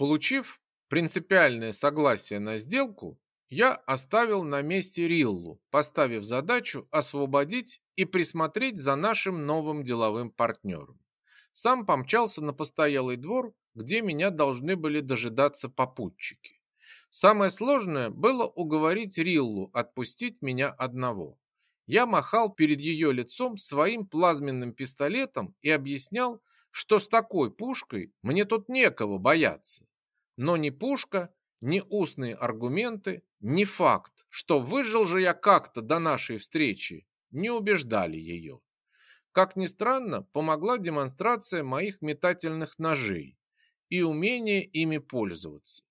Получив принципиальное согласие на сделку, я оставил на месте Риллу, поставив задачу освободить и присмотреть за нашим новым деловым партнером. Сам помчался на постоялый двор, где меня должны были дожидаться попутчики. Самое сложное было уговорить Риллу отпустить меня одного. Я махал перед ее лицом своим плазменным пистолетом и объяснял, что с такой пушкой мне тут некого бояться. Но ни пушка, ни устные аргументы, ни факт, что выжил же я как-то до нашей встречи, не убеждали ее. Как ни странно, помогла демонстрация моих метательных ножей и умение ими пользоваться.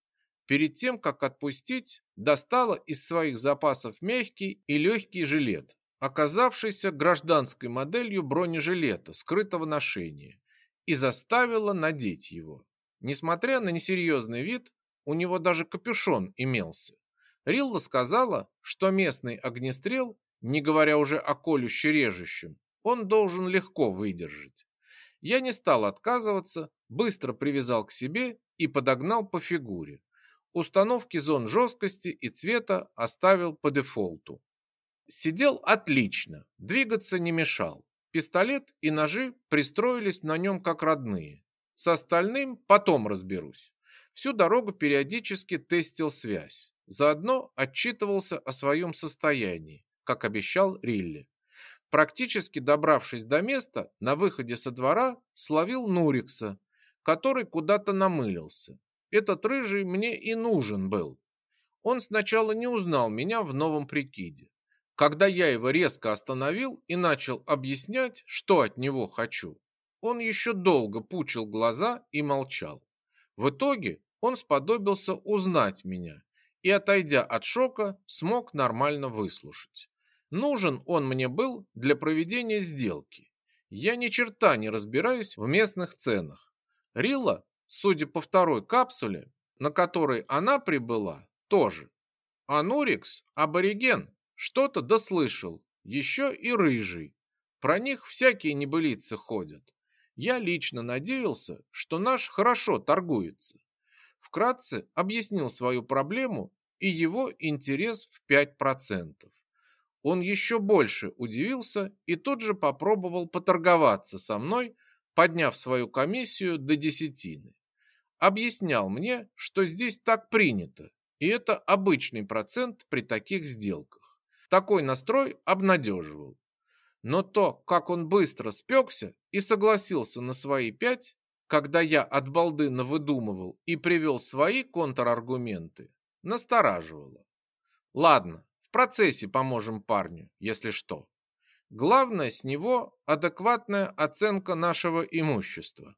Перед тем, как отпустить, достала из своих запасов мягкий и легкий жилет, оказавшийся гражданской моделью бронежилета скрытого ношения, и заставила надеть его. Несмотря на несерьезный вид, у него даже капюшон имелся. Рилла сказала, что местный огнестрел, не говоря уже о колюще-режущем, он должен легко выдержать. Я не стал отказываться, быстро привязал к себе и подогнал по фигуре. Установки зон жесткости и цвета оставил по дефолту. Сидел отлично, двигаться не мешал. Пистолет и ножи пристроились на нем как родные. С остальным потом разберусь. Всю дорогу периодически тестил связь. Заодно отчитывался о своем состоянии, как обещал Рилли. Практически добравшись до места, на выходе со двора словил Нурикса, который куда-то намылился. Этот рыжий мне и нужен был. Он сначала не узнал меня в новом прикиде. Когда я его резко остановил и начал объяснять, что от него хочу, он еще долго пучил глаза и молчал. В итоге он сподобился узнать меня и, отойдя от шока, смог нормально выслушать. Нужен он мне был для проведения сделки. Я ни черта не разбираюсь в местных ценах. Рила Судя по второй капсуле, на которой она прибыла, тоже. А Нурикс, абориген, что-то дослышал, еще и рыжий. Про них всякие небылицы ходят. Я лично надеялся, что наш хорошо торгуется. Вкратце объяснил свою проблему и его интерес в 5%. Он еще больше удивился и тут же попробовал поторговаться со мной, подняв свою комиссию до десятины объяснял мне, что здесь так принято, и это обычный процент при таких сделках. Такой настрой обнадеживал. Но то, как он быстро спекся и согласился на свои пять, когда я от балды навыдумывал и привел свои контраргументы, настораживало. Ладно, в процессе поможем парню, если что. Главное с него адекватная оценка нашего имущества.